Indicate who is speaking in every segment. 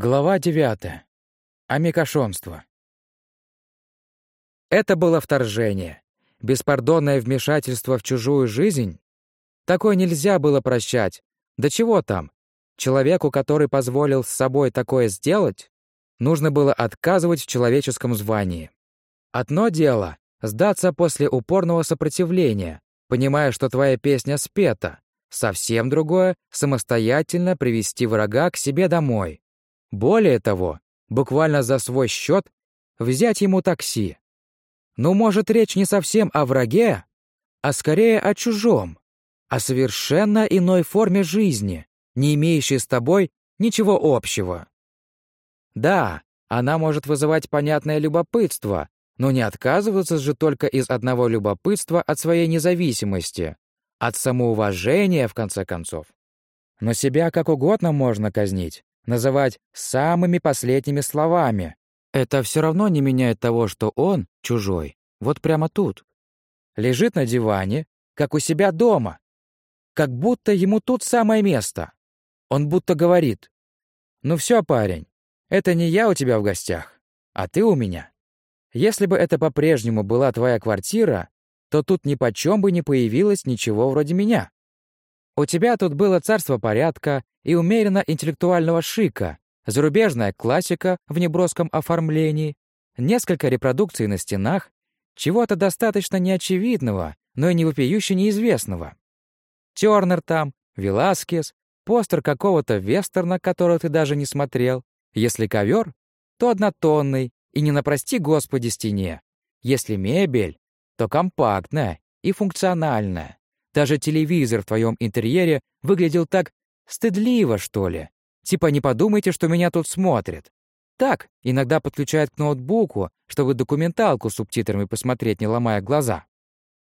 Speaker 1: Глава 9. Амикошонство. Это было вторжение. Беспардонное вмешательство в чужую жизнь. Такое нельзя было прощать. Да чего там? Человеку, который позволил с собой такое сделать, нужно было отказывать в человеческом звании. Одно дело — сдаться после упорного сопротивления, понимая, что твоя песня спета. Совсем другое — самостоятельно привести врага к себе домой. Более того, буквально за свой счет взять ему такси. Ну, может, речь не совсем о враге, а скорее о чужом, о совершенно иной форме жизни, не имеющей с тобой ничего общего. Да, она может вызывать понятное любопытство, но не отказываться же только из одного любопытства от своей независимости, от самоуважения, в конце концов. Но себя как угодно можно казнить, называть самыми последними словами. Это все равно не меняет того, что он, чужой, вот прямо тут. Лежит на диване, как у себя дома. Как будто ему тут самое место. Он будто говорит, «Ну все, парень, это не я у тебя в гостях, а ты у меня. Если бы это по-прежнему была твоя квартира, то тут ни почем бы не появилось ничего вроде меня. У тебя тут было царство порядка и умеренно интеллектуального шика, зарубежная классика в неброском оформлении, несколько репродукций на стенах, чего-то достаточно неочевидного, но и не вопиюще неизвестного. Тёрнер там, Веласкес, постер какого-то вестерна, который ты даже не смотрел. Если ковер, то однотонный и не на прости господи стене. Если мебель, то компактная и функциональная. Даже телевизор в твоем интерьере выглядел так стыдливо, что ли. Типа не подумайте, что меня тут смотрят. Так, иногда подключают к ноутбуку, чтобы документалку с субтитрами посмотреть, не ломая глаза.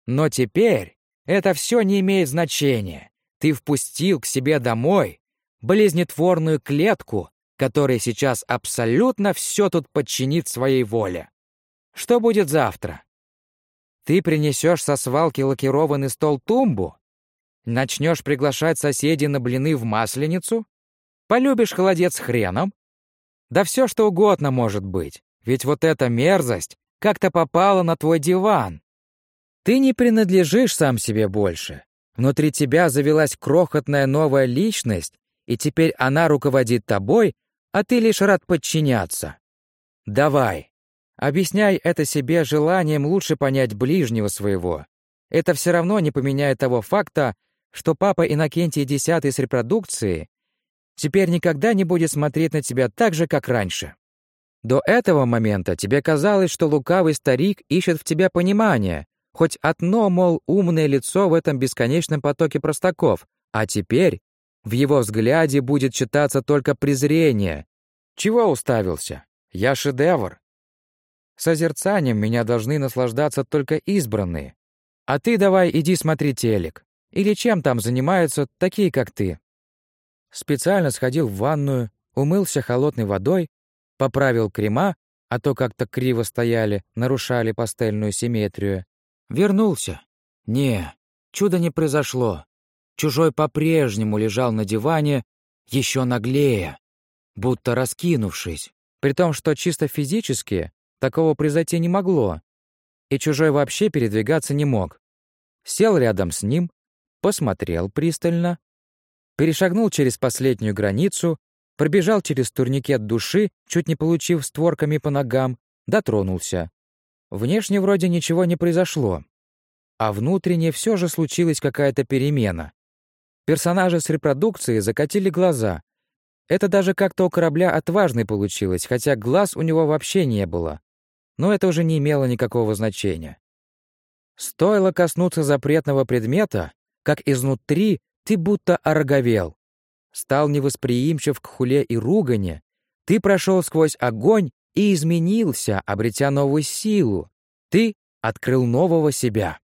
Speaker 1: Но теперь это все не имеет значения. Ты впустил к себе домой болезнетворную клетку, которая сейчас абсолютно все тут подчинит своей воле. Что будет завтра? Ты принесешь со свалки лакированный стол-тумбу? Начнешь приглашать соседей на блины в масленицу? Полюбишь холодец с хреном? Да все что угодно может быть, ведь вот эта мерзость как-то попала на твой диван. Ты не принадлежишь сам себе больше. Внутри тебя завелась крохотная новая личность, и теперь она руководит тобой, а ты лишь рад подчиняться. Давай, Объясняй это себе желанием лучше понять ближнего своего. Это все равно не поменяет того факта, что папа Иннокентий X с репродукции теперь никогда не будет смотреть на тебя так же, как раньше. До этого момента тебе казалось, что лукавый старик ищет в тебя понимание, хоть одно, мол, умное лицо в этом бесконечном потоке простаков, а теперь в его взгляде будет читаться только презрение. Чего уставился? Я шедевр. Созерцанием меня должны наслаждаться только избранные. А ты давай иди смотри телек. Или чем там занимаются такие, как ты. Специально сходил в ванную, умылся холодной водой, поправил крема, а то как-то криво стояли, нарушали пастельную симметрию. Вернулся. Не, чудо не произошло. Чужой по-прежнему лежал на диване, еще наглее, будто раскинувшись. При том, что чисто физически Такого произойти не могло. И чужой вообще передвигаться не мог. Сел рядом с ним, посмотрел пристально, перешагнул через последнюю границу, пробежал через турникет души, чуть не получив створками по ногам, дотронулся. Внешне вроде ничего не произошло. А внутренне все же случилась какая-то перемена. Персонажи с репродукцией закатили глаза. Это даже как-то у корабля отважный получилось, хотя глаз у него вообще не было но это уже не имело никакого значения. Стоило коснуться запретного предмета, как изнутри ты будто ороговел. Стал невосприимчив к хуле и ругане, ты прошел сквозь огонь и изменился, обретя новую силу. Ты открыл нового себя.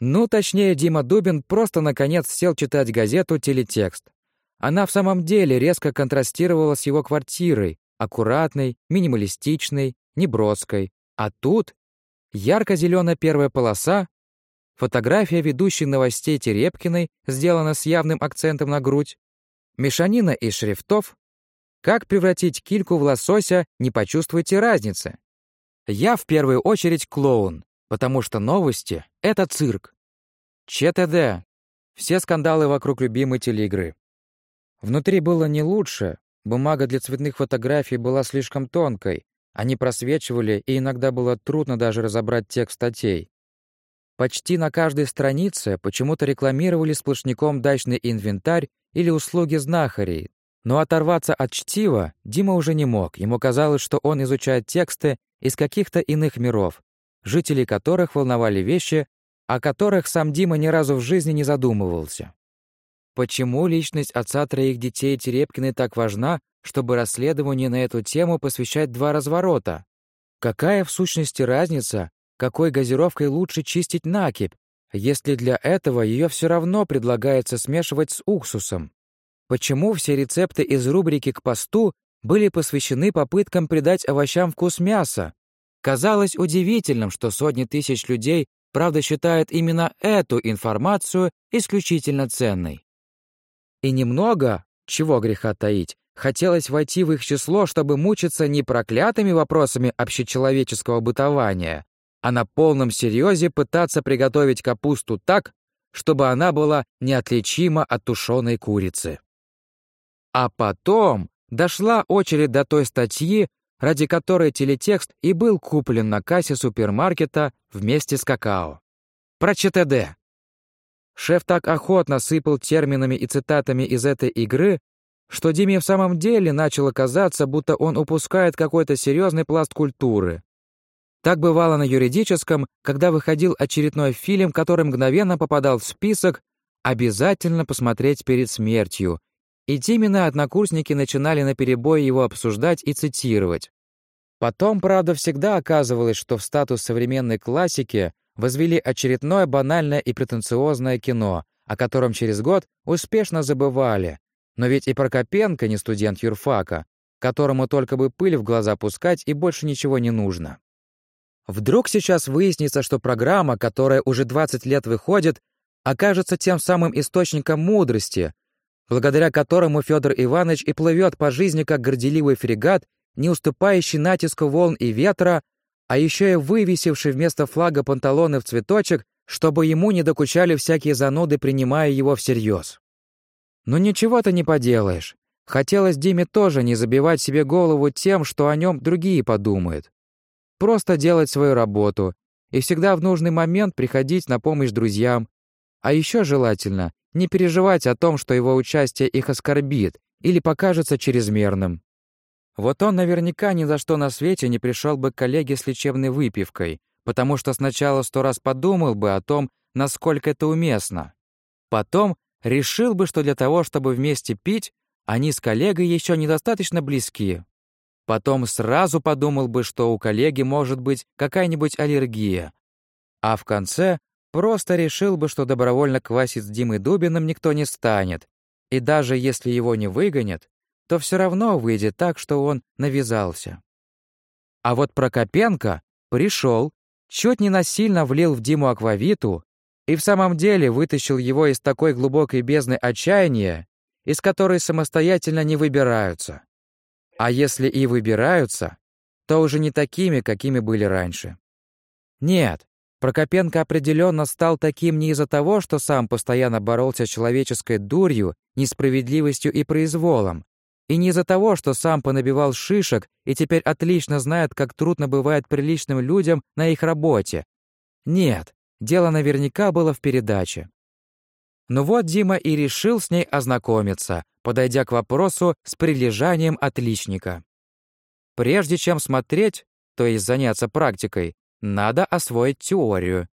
Speaker 1: Ну, точнее, Дима Дубин просто наконец сел читать газету «Телетекст». Она в самом деле резко контрастировала с его квартирой, аккуратной, минималистичной, неброской, а тут ярко-зеленая первая полоса, фотография ведущей новостей Терепкиной, сделана с явным акцентом на грудь, мешанина из шрифтов, Как превратить кильку в лосося, не почувствуете разницы. Я в первую очередь клоун, потому что новости — это цирк. ЧТД. Все скандалы вокруг любимой телеигры. Внутри было не лучше, бумага для цветных фотографий была слишком тонкой, они просвечивали, и иногда было трудно даже разобрать текст статей. Почти на каждой странице почему-то рекламировали сплошняком дачный инвентарь или услуги знахарей. Но оторваться от чтива Дима уже не мог. Ему казалось, что он изучает тексты из каких-то иных миров, жителей которых волновали вещи, о которых сам Дима ни разу в жизни не задумывался. Почему личность отца троих детей Терепкиной так важна, чтобы расследованию на эту тему посвящать два разворота? Какая в сущности разница, какой газировкой лучше чистить накипь, если для этого ее все равно предлагается смешивать с уксусом? Почему все рецепты из рубрики «К посту» были посвящены попыткам придать овощам вкус мяса? Казалось удивительным, что сотни тысяч людей правда считают именно эту информацию исключительно ценной. И немного, чего греха таить, хотелось войти в их число, чтобы мучиться не проклятыми вопросами общечеловеческого бытования, а на полном серьезе пытаться приготовить капусту так, чтобы она была неотличима от тушеной курицы. А потом дошла очередь до той статьи, ради которой телетекст и был куплен на кассе супермаркета вместе с какао. Про ЧТД. Шеф так охотно сыпал терминами и цитатами из этой игры, что Диме в самом деле начало казаться, будто он упускает какой-то серьезный пласт культуры. Так бывало на юридическом, когда выходил очередной фильм, который мгновенно попадал в список «Обязательно посмотреть перед смертью», и Димины однокурсники начинали наперебой его обсуждать и цитировать. Потом, правда, всегда оказывалось, что в статус современной классики возвели очередное банальное и претенциозное кино, о котором через год успешно забывали. Но ведь и Прокопенко не студент юрфака, которому только бы пыль в глаза пускать и больше ничего не нужно. Вдруг сейчас выяснится, что программа, которая уже 20 лет выходит, окажется тем самым источником мудрости, благодаря которому Федор Иванович и плывет по жизни как горделивый фрегат, не уступающий натиску волн и ветра, а еще и вывесивший вместо флага панталоны в цветочек, чтобы ему не докучали всякие зануды, принимая его всерьез. Но ничего-то не поделаешь. Хотелось Диме тоже не забивать себе голову тем, что о нем другие подумают. Просто делать свою работу и всегда в нужный момент приходить на помощь друзьям. А еще желательно не переживать о том, что его участие их оскорбит или покажется чрезмерным. Вот он наверняка ни за что на свете не пришел бы к коллеге с лечебной выпивкой, потому что сначала сто раз подумал бы о том, насколько это уместно. Потом решил бы, что для того, чтобы вместе пить, они с коллегой еще недостаточно близки. Потом сразу подумал бы, что у коллеги может быть какая-нибудь аллергия. А в конце просто решил бы, что добровольно квасить с Димой Дубиным никто не станет. И даже если его не выгонят, то все равно выйдет так, что он навязался. А вот Прокопенко пришел, чуть не насильно влил в Диму аквавиту и в самом деле вытащил его из такой глубокой бездны отчаяния, из которой самостоятельно не выбираются. А если и выбираются, то уже не такими, какими были раньше. Нет, Прокопенко определенно стал таким не из-за того, что сам постоянно боролся с человеческой дурью, несправедливостью и произволом, и не из-за того, что сам понабивал шишек и теперь отлично знает, как трудно бывает приличным людям на их работе. Нет, дело наверняка было в передаче. Но вот Дима и решил с ней ознакомиться, подойдя к вопросу с прилежанием отличника. Прежде чем смотреть, то есть заняться практикой, надо освоить теорию.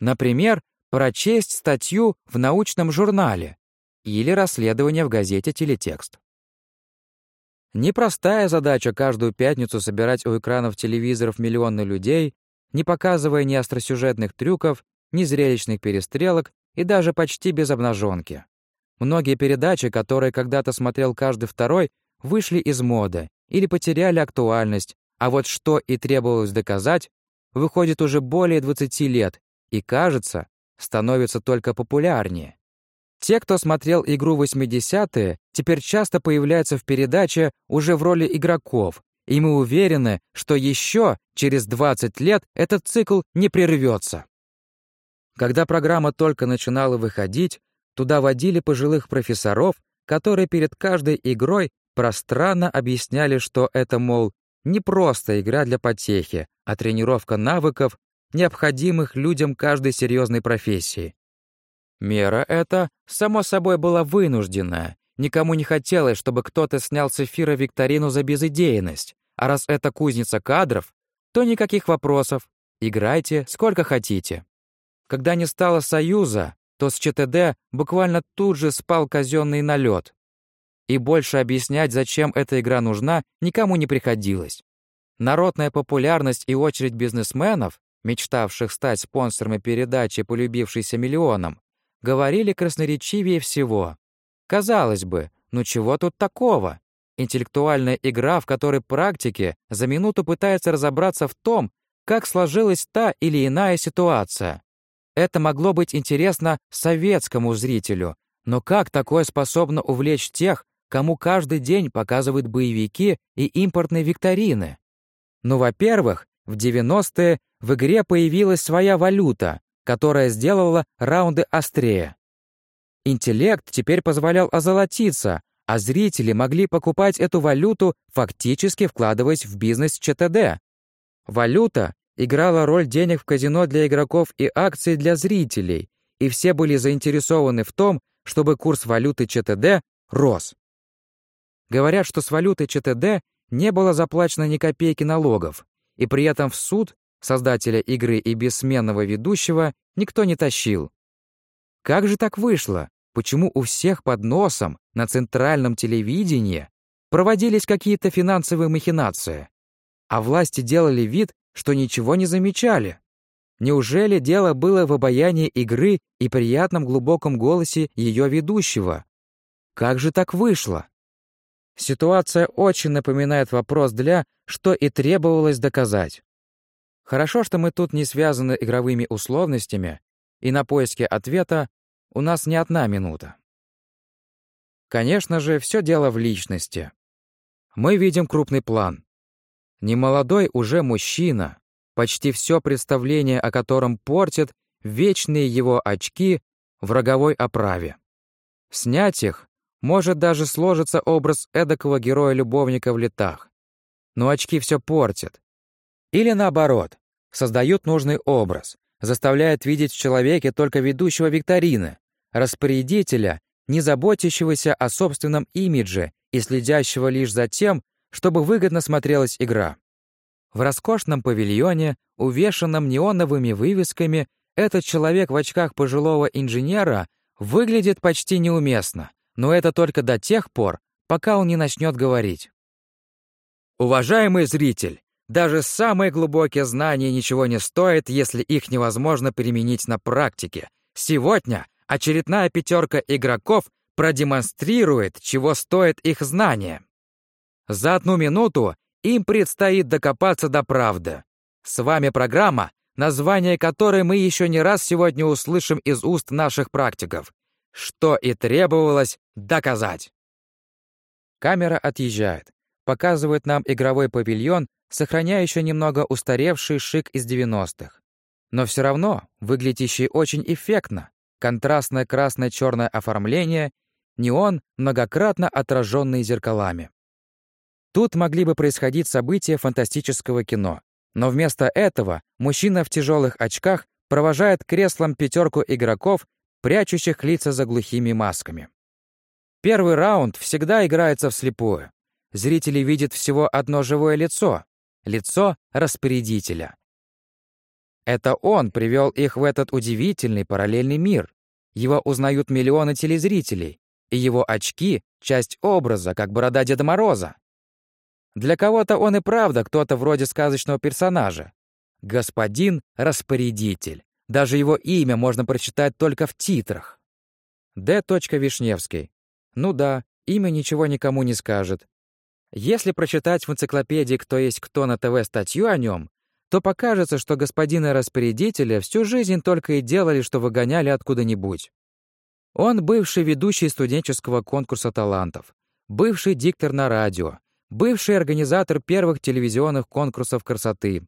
Speaker 1: Например, прочесть статью в научном журнале или расследование в газете «Телетекст». Непростая задача каждую пятницу собирать у экранов телевизоров миллионы людей, не показывая ни остросюжетных трюков, ни зрелищных перестрелок и даже почти без обнаженки. Многие передачи, которые когда-то смотрел каждый второй, вышли из моды или потеряли актуальность, а вот что и требовалось доказать, выходит уже более 20 лет и, кажется, становится только популярнее. Те, кто смотрел игру 80-е, теперь часто появляются в передаче уже в роли игроков, и мы уверены, что еще через 20 лет этот цикл не прервется. Когда программа только начинала выходить, туда водили пожилых профессоров, которые перед каждой игрой пространно объясняли, что это, мол, не просто игра для потехи, а тренировка навыков, необходимых людям каждой серьезной профессии. Мера эта, само собой, была вынужденная. Никому не хотелось, чтобы кто-то снял с эфира викторину за безыдейность. А раз это кузница кадров, то никаких вопросов. Играйте сколько хотите. Когда не стало Союза, то с ЧТД буквально тут же спал казенный налет. И больше объяснять, зачем эта игра нужна, никому не приходилось. Народная популярность и очередь бизнесменов, мечтавших стать спонсорами передачи, полюбившейся миллионам, говорили красноречивее всего. Казалось бы, ну чего тут такого? Интеллектуальная игра, в которой практики за минуту пытаются разобраться в том, как сложилась та или иная ситуация. Это могло быть интересно советскому зрителю, но как такое способно увлечь тех, кому каждый день показывают боевики и импортные викторины? Ну, во-первых, в 90-е в игре появилась своя валюта, которая сделала раунды острее. Интеллект теперь позволял озолотиться, а зрители могли покупать эту валюту, фактически вкладываясь в бизнес ЧТД. Валюта играла роль денег в казино для игроков и акций для зрителей, и все были заинтересованы в том, чтобы курс валюты ЧТД рос. Говорят, что с валютой ЧТД не было заплачено ни копейки налогов, и при этом в суд создателя игры и бессменного ведущего, никто не тащил. Как же так вышло? Почему у всех под носом на центральном телевидении проводились какие-то финансовые махинации, а власти делали вид, что ничего не замечали? Неужели дело было в обаянии игры и приятном глубоком голосе ее ведущего? Как же так вышло? Ситуация очень напоминает вопрос для, что и требовалось доказать. Хорошо, что мы тут не связаны игровыми условностями, и на поиске ответа у нас не одна минута. Конечно же, все дело в личности. Мы видим крупный план. Немолодой уже мужчина, почти все представление о котором портят вечные его очки в роговой оправе. Снять их может даже сложиться образ эдакого героя-любовника в летах. Но очки все портят, или наоборот, создают нужный образ, заставляют видеть в человеке только ведущего викторины, распорядителя, не заботящегося о собственном имидже и следящего лишь за тем, чтобы выгодно смотрелась игра. В роскошном павильоне, увешанном неоновыми вывесками, этот человек в очках пожилого инженера выглядит почти неуместно, но это только до тех пор, пока он не начнет говорить. Уважаемый зритель, даже самые глубокие знания ничего не стоят, если их невозможно применить на практике. Сегодня очередная пятерка игроков продемонстрирует, чего стоит их знание. За одну минуту им предстоит докопаться до правды. С вами программа, название которой мы еще не раз сегодня услышим из уст наших практиков. Что и требовалось доказать. Камера отъезжает, показывает нам игровой павильон сохраняя еще немного устаревший шик из 90-х. Но все равно выглядящий очень эффектно. Контрастное красно-черное оформление, неон, многократно отраженный зеркалами. Тут могли бы происходить события фантастического кино. Но вместо этого мужчина в тяжелых очках провожает креслом пятерку игроков, прячущих лица за глухими масками. Первый раунд всегда играется вслепую. Зрители видят всего одно живое лицо, лицо распорядителя. Это он привел их в этот удивительный параллельный мир. Его узнают миллионы телезрителей, и его очки — часть образа, как борода Деда Мороза. Для кого-то он и правда кто-то вроде сказочного персонажа. Господин Распорядитель. Даже его имя можно прочитать только в титрах. Д. Вишневский. Ну да, имя ничего никому не скажет. Если прочитать в энциклопедии «Кто есть кто» на ТВ статью о нем, то покажется, что господина распорядителя всю жизнь только и делали, что выгоняли откуда-нибудь. Он бывший ведущий студенческого конкурса талантов, бывший диктор на радио, бывший организатор первых телевизионных конкурсов красоты.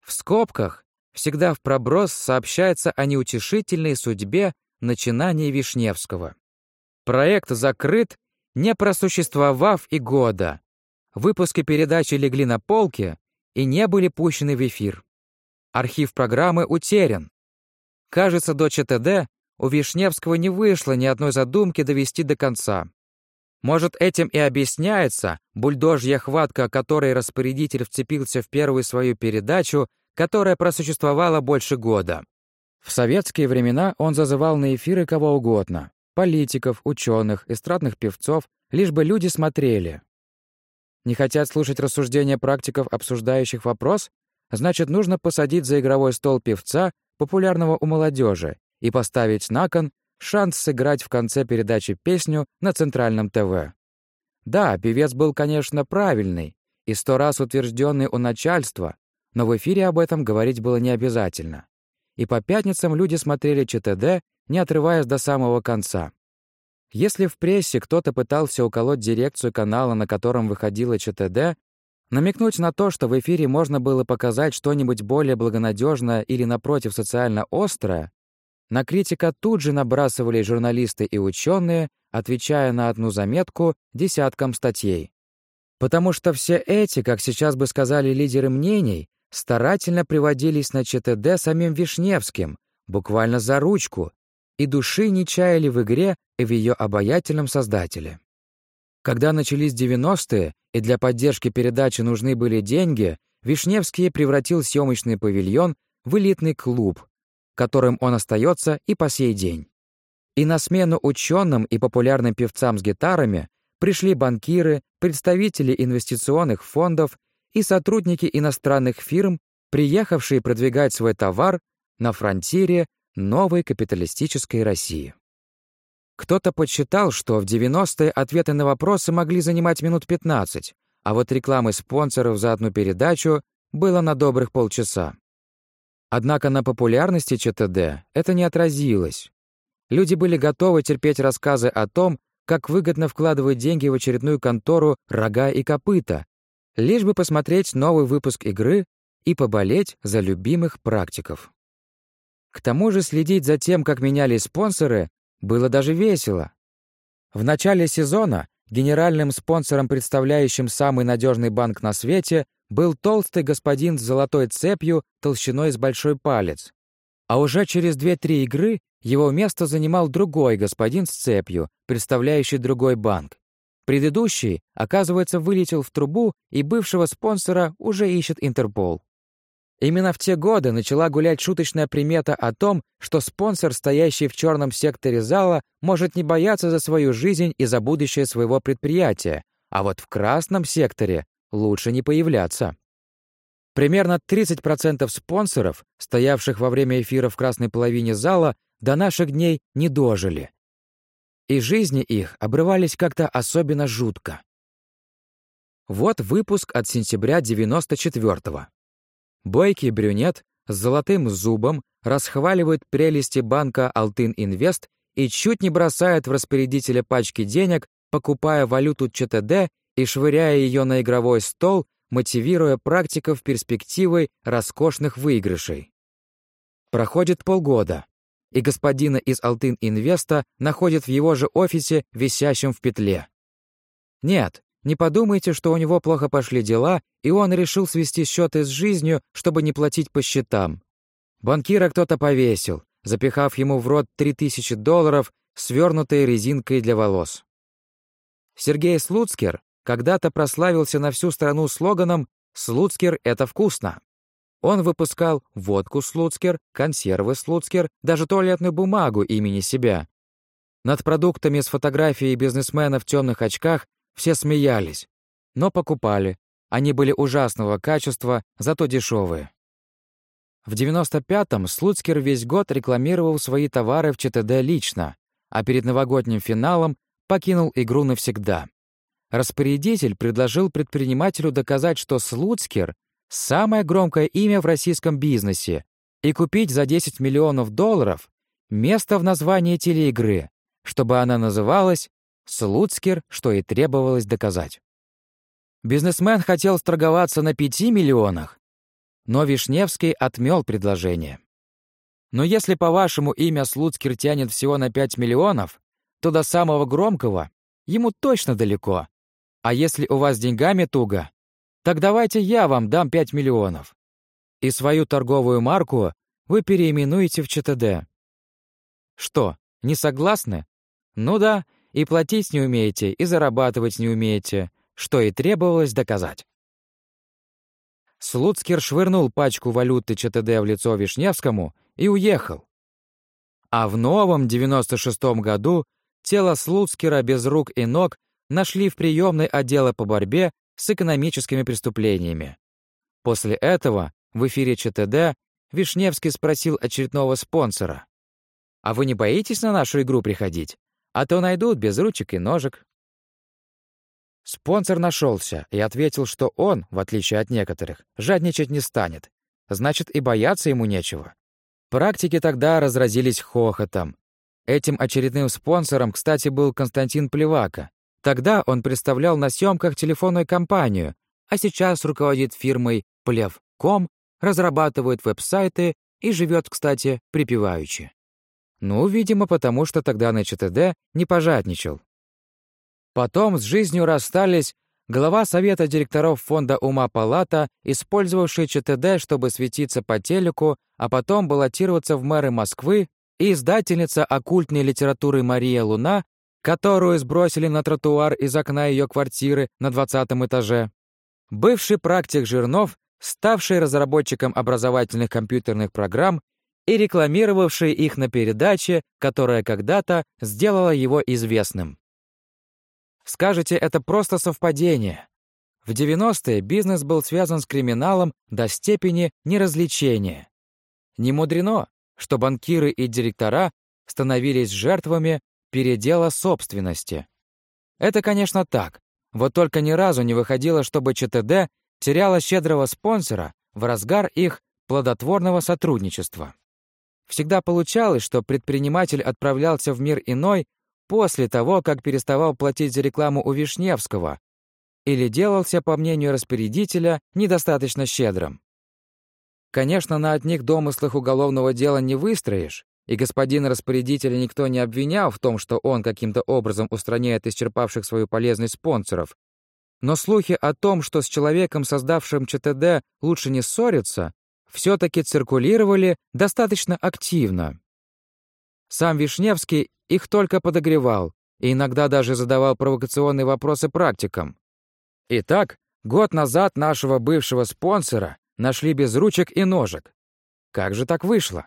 Speaker 1: В скобках всегда в проброс сообщается о неутешительной судьбе начинания Вишневского. Проект закрыт, не просуществовав и года. Выпуски передачи легли на полке и не были пущены в эфир. Архив программы утерян. Кажется, до ЧТД у Вишневского не вышло ни одной задумки довести до конца. Может, этим и объясняется бульдожья хватка, которой распорядитель вцепился в первую свою передачу, которая просуществовала больше года. В советские времена он зазывал на эфиры кого угодно — политиков, ученых, эстрадных певцов, лишь бы люди смотрели. Не хотят слушать рассуждения практиков, обсуждающих вопрос? Значит, нужно посадить за игровой стол певца, популярного у молодежи, и поставить на кон шанс сыграть в конце передачи песню на центральном ТВ. Да, певец был, конечно, правильный и сто раз утвержденный у начальства, но в эфире об этом говорить было не обязательно. И по пятницам люди смотрели ЧТД, не отрываясь до самого конца. Если в прессе кто-то пытался уколоть дирекцию канала, на котором выходило ЧТД, намекнуть на то, что в эфире можно было показать что-нибудь более благонадежное или, напротив, социально острое, на критика тут же набрасывали журналисты и ученые, отвечая на одну заметку десяткам статей. Потому что все эти, как сейчас бы сказали лидеры мнений, старательно приводились на ЧТД самим Вишневским, буквально за ручку, и души не чаяли в игре и в ее обаятельном создателе. Когда начались 90-е, и для поддержки передачи нужны были деньги, Вишневский превратил съемочный павильон в элитный клуб, которым он остается и по сей день. И на смену ученым и популярным певцам с гитарами пришли банкиры, представители инвестиционных фондов и сотрудники иностранных фирм, приехавшие продвигать свой товар на фронтире новой капиталистической России. Кто-то подсчитал, что в 90-е ответы на вопросы могли занимать минут 15, а вот рекламы спонсоров за одну передачу было на добрых полчаса. Однако на популярности ЧТД это не отразилось. Люди были готовы терпеть рассказы о том, как выгодно вкладывать деньги в очередную контору «Рога и копыта», лишь бы посмотреть новый выпуск игры и поболеть за любимых практиков. К тому же следить за тем, как менялись спонсоры, было даже весело. В начале сезона генеральным спонсором, представляющим самый надежный банк на свете, был толстый господин с золотой цепью толщиной с большой палец. А уже через 2-3 игры его место занимал другой господин с цепью, представляющий другой банк. Предыдущий, оказывается, вылетел в трубу, и бывшего спонсора уже ищет Интерпол. Именно в те годы начала гулять шуточная примета о том, что спонсор, стоящий в черном секторе зала, может не бояться за свою жизнь и за будущее своего предприятия, а вот в красном секторе лучше не появляться. Примерно 30% спонсоров, стоявших во время эфира в красной половине зала, до наших дней не дожили. И жизни их обрывались как-то особенно жутко. Вот выпуск от сентября 94-го. Бойкий брюнет с золотым зубом расхваливает прелести банка «Алтын Инвест» и чуть не бросает в распорядителя пачки денег, покупая валюту ЧТД и швыряя ее на игровой стол, мотивируя практиков перспективой роскошных выигрышей. Проходит полгода, и господина из Алтын Инвеста находят в его же офисе, висящем в петле. Нет, не подумайте, что у него плохо пошли дела, и он решил свести счеты с жизнью, чтобы не платить по счетам. Банкира кто-то повесил, запихав ему в рот 3000 долларов, свернутые резинкой для волос. Сергей Слуцкер когда-то прославился на всю страну слоганом «Слуцкер — это вкусно». Он выпускал водку Слуцкер, консервы Слуцкер, даже туалетную бумагу имени себя. Над продуктами с фотографией бизнесмена в темных очках все смеялись, но покупали. Они были ужасного качества, зато дешевые. В 95-м Слуцкер весь год рекламировал свои товары в ЧТД лично, а перед новогодним финалом покинул игру навсегда. Распорядитель предложил предпринимателю доказать, что Слуцкер — самое громкое имя в российском бизнесе, и купить за 10 миллионов долларов место в названии телеигры, чтобы она называлась «Слуцкер, что и требовалось доказать». Бизнесмен хотел сторговаться на пяти миллионах, но Вишневский отмел предложение. Но если, по-вашему, имя Слуцкер тянет всего на пять миллионов, то до самого громкого ему точно далеко. А если у вас деньгами туго, так давайте я вам дам пять миллионов. И свою торговую марку вы переименуете в ЧТД. Что, не согласны? Ну да, и платить не умеете, и зарабатывать не умеете, что и требовалось доказать. Слуцкер швырнул пачку валюты ЧТД в лицо Вишневскому и уехал. А в новом 96-м году тело Слуцкера без рук и ног нашли в приемной отдела по борьбе с экономическими преступлениями. После этого в эфире ЧТД Вишневский спросил очередного спонсора. «А вы не боитесь на нашу игру приходить? А то найдут без ручек и ножек». Спонсор нашелся и ответил, что он, в отличие от некоторых, жадничать не станет. Значит, и бояться ему нечего. Практики тогда разразились хохотом. Этим очередным спонсором, кстати, был Константин Плевака. Тогда он представлял на съемках телефонную компанию, а сейчас руководит фирмой Плевком, разрабатывает веб-сайты и живет, кстати, припеваючи. Ну, видимо, потому что тогда на ЧТД не пожадничал. Потом с жизнью расстались глава совета директоров фонда «Ума Палата», использовавший ЧТД, чтобы светиться по телеку, а потом баллотироваться в мэры Москвы, и издательница оккультной литературы Мария Луна, которую сбросили на тротуар из окна ее квартиры на 20 этаже. Бывший практик Жирнов, ставший разработчиком образовательных компьютерных программ и рекламировавший их на передаче, которая когда-то сделала его известным. Скажете, это просто совпадение. В 90-е бизнес был связан с криминалом до степени неразличения. Не мудрено, что банкиры и директора становились жертвами передела собственности. Это, конечно, так. Вот только ни разу не выходило, чтобы ЧТД теряла щедрого спонсора в разгар их плодотворного сотрудничества. Всегда получалось, что предприниматель отправлялся в мир иной после того, как переставал платить за рекламу у Вишневского или делался, по мнению распорядителя, недостаточно щедрым. Конечно, на одних домыслах уголовного дела не выстроишь, и господин распорядителя никто не обвинял в том, что он каким-то образом устраняет исчерпавших свою полезность спонсоров. Но слухи о том, что с человеком, создавшим ЧТД, лучше не ссориться, все-таки циркулировали достаточно активно. Сам Вишневский их только подогревал и иногда даже задавал провокационные вопросы практикам. Итак, год назад нашего бывшего спонсора нашли без ручек и ножек. Как же так вышло?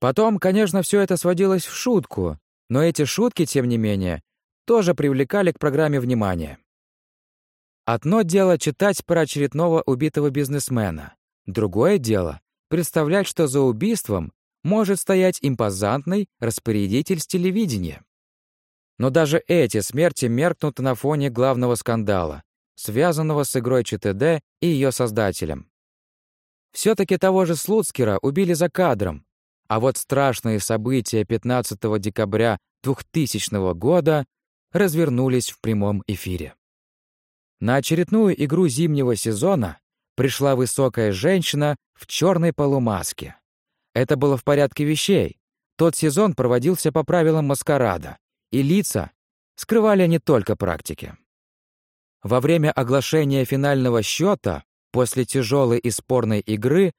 Speaker 1: Потом, конечно, все это сводилось в шутку, но эти шутки, тем не менее, тоже привлекали к программе внимание. Одно дело читать про очередного убитого бизнесмена, другое дело — представлять, что за убийством может стоять импозантный распорядитель с телевидения. Но даже эти смерти меркнут на фоне главного скандала, связанного с игрой ЧТД и ее создателем. Все-таки того же Слуцкера убили за кадром, а вот страшные события 15 декабря 2000 года развернулись в прямом эфире. На очередную игру зимнего сезона пришла высокая женщина в черной полумаске. Это было в порядке вещей. Тот сезон проводился по правилам маскарада, и лица скрывали не только практики. Во время оглашения финального счета, после тяжелой и спорной игры,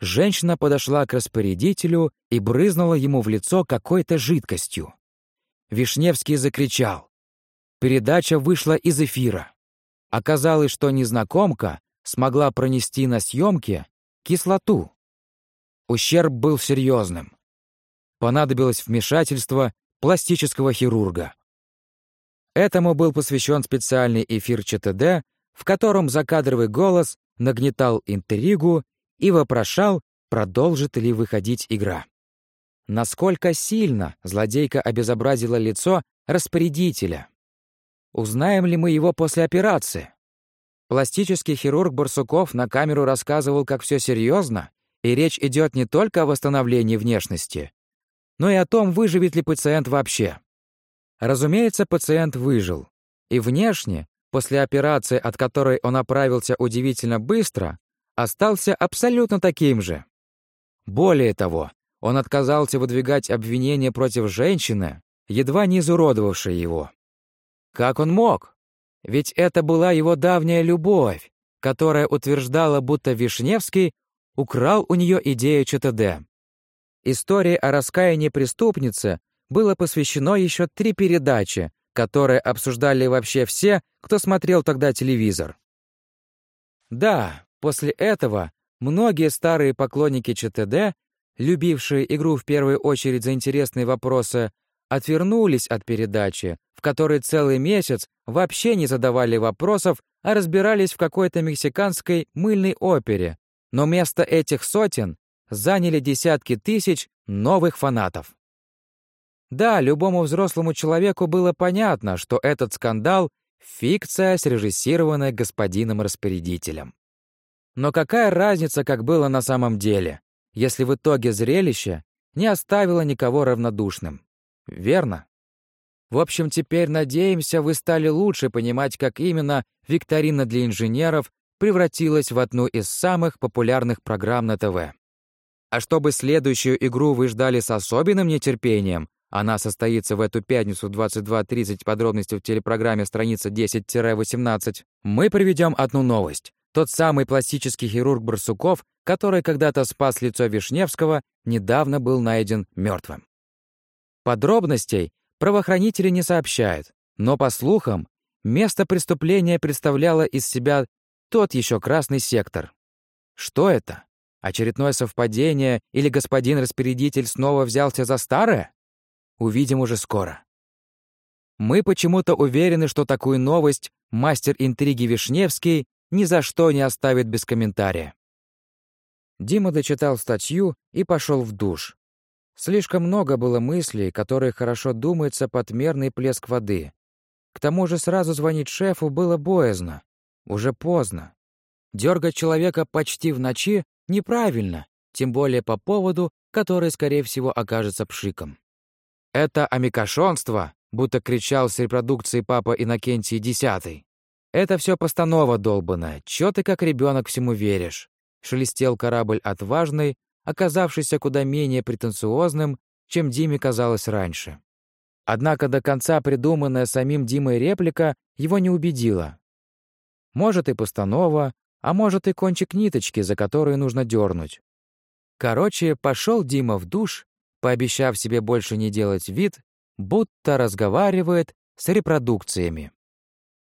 Speaker 1: женщина подошла к распорядителю и брызнула ему в лицо какой-то жидкостью. Вишневский закричал. Передача вышла из эфира. Оказалось, что незнакомка смогла пронести на съемке кислоту. Ущерб был серьезным. Понадобилось вмешательство пластического хирурга. Этому был посвящен специальный эфир ЧТД, в котором закадровый голос нагнетал интригу и вопрошал, продолжит ли выходить игра. Насколько сильно злодейка обезобразила лицо распорядителя? Узнаем ли мы его после операции? Пластический хирург Барсуков на камеру рассказывал, как все серьезно, и речь идет не только о восстановлении внешности, но и о том, выживет ли пациент вообще. Разумеется, пациент выжил. И внешне, после операции, от которой он оправился удивительно быстро, остался абсолютно таким же. Более того, он отказался выдвигать обвинения против женщины, едва не изуродовавшей его. Как он мог? Ведь это была его давняя любовь, которая утверждала, будто Вишневский украл у нее идею ЧТД. Истории о раскаянии преступницы было посвящено еще три передачи, которые обсуждали вообще все, кто смотрел тогда телевизор. Да, после этого многие старые поклонники ЧТД, любившие игру в первую очередь за интересные вопросы, отвернулись от передачи, в которой целый месяц вообще не задавали вопросов, а разбирались в какой-то мексиканской мыльной опере. Но место этих сотен заняли десятки тысяч новых фанатов. Да, любому взрослому человеку было понятно, что этот скандал — фикция, срежиссированная господином-распорядителем. Но какая разница, как было на самом деле, если в итоге зрелище не оставило никого равнодушным? Верно? В общем, теперь, надеемся, вы стали лучше понимать, как именно викторина для инженеров превратилась в одну из самых популярных программ на ТВ. А чтобы следующую игру вы ждали с особенным нетерпением, она состоится в эту пятницу в 22.30, подробности в телепрограмме страница 10-18, мы приведем одну новость. Тот самый пластический хирург Барсуков, который когда-то спас лицо Вишневского, недавно был найден мертвым. Подробностей правоохранители не сообщают, но, по слухам, место преступления представляло из себя тот еще красный сектор. Что это? Очередное совпадение или господин-распорядитель снова взялся за старое? Увидим уже скоро. Мы почему-то уверены, что такую новость мастер интриги Вишневский ни за что не оставит без комментария. Дима дочитал статью и пошел в душ. Слишком много было мыслей, которые хорошо думается под мерный плеск воды. К тому же сразу звонить шефу было боязно. Уже поздно. Дергать человека почти в ночи неправильно, тем более по поводу, который, скорее всего, окажется пшиком. Это амикошонство, будто кричал с репродукции папа Иннокентий Десятый. Это все постанова долбаная, чё ты как ребенок всему веришь? Шелестел корабль отважный, оказавшийся куда менее претенциозным, чем Диме казалось раньше. Однако до конца придуманная самим Димой реплика его не убедила. Может и постанова, а может и кончик ниточки, за которую нужно дернуть. Короче, пошел Дима в душ, пообещав себе больше не делать вид, будто разговаривает с репродукциями.